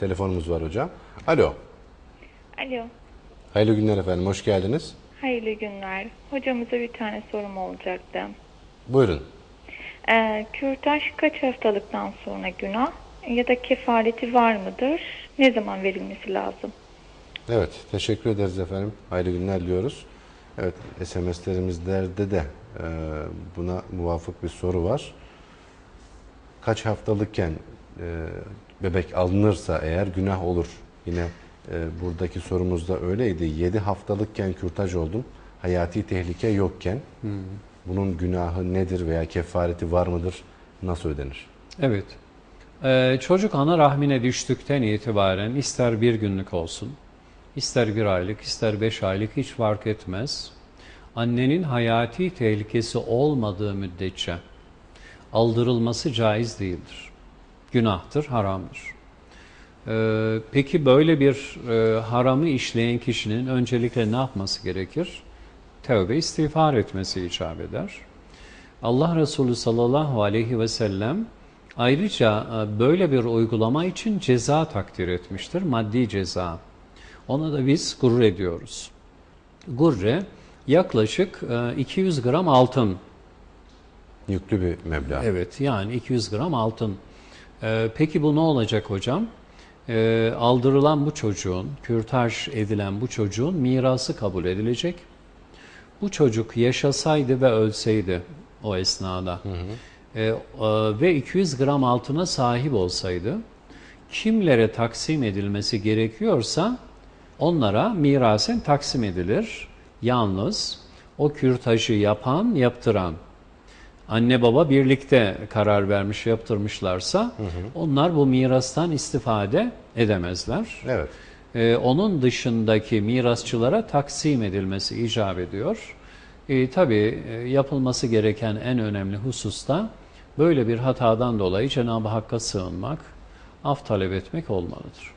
Telefonumuz var hocam. Alo. Alo, Hayırlı günler efendim. Hoş geldiniz. hayırlı günler. Hocamıza bir tane sorum olacaktı. Buyurun. Ee, kürtaj kaç haftalıktan sonra günah ya da kefareti var mıdır? Ne zaman verilmesi lazım? Evet. Teşekkür ederiz efendim. Hayırlı günler diyoruz. Evet. SMS'lerimizde de e, buna muvafık bir soru var. Kaç haftalıkken e, bebek alınırsa eğer günah olur. Yine e, buradaki sorumuzda öyleydi. 7 haftalıkken kürtaj oldum. Hayati tehlike yokken bunun günahı nedir veya kefareti var mıdır? Nasıl ödenir? Evet. Ee, çocuk ana rahmine düştükten itibaren ister bir günlük olsun, ister bir aylık, ister beş aylık hiç fark etmez. Annenin hayati tehlikesi olmadığı müddetçe aldırılması caiz değildir. Günahtır, haramdır. Ee, peki böyle bir e, haramı işleyen kişinin öncelikle ne yapması gerekir? Tevbe istiğfar etmesi icap eder. Allah Resulü sallallahu aleyhi ve sellem ayrıca e, böyle bir uygulama için ceza takdir etmiştir, maddi ceza. Ona da biz gurur ediyoruz. Gurre yaklaşık e, 200 gram altın Yüklü bir meblağ. Evet yani 200 gram altın. Ee, peki bu ne olacak hocam? Aldırılan bu çocuğun, kürtaj edilen bu çocuğun mirası kabul edilecek. Bu çocuk yaşasaydı ve ölseydi o esnada e, e, ve 200 gram altına sahip olsaydı kimlere taksim edilmesi gerekiyorsa onlara mirasen taksim edilir. Yalnız o kürtajı yapan, yaptıran anne baba birlikte karar vermiş yaptırmışlarsa onlar bu mirastan istifade edemezler. Evet. Ee, onun dışındaki mirasçılara taksim edilmesi icap ediyor. Ee, tabii e, yapılması gereken en önemli husus da böyle bir hatadan dolayı Cenab-ı Hakk'a sığınmak, af talep etmek olmalıdır.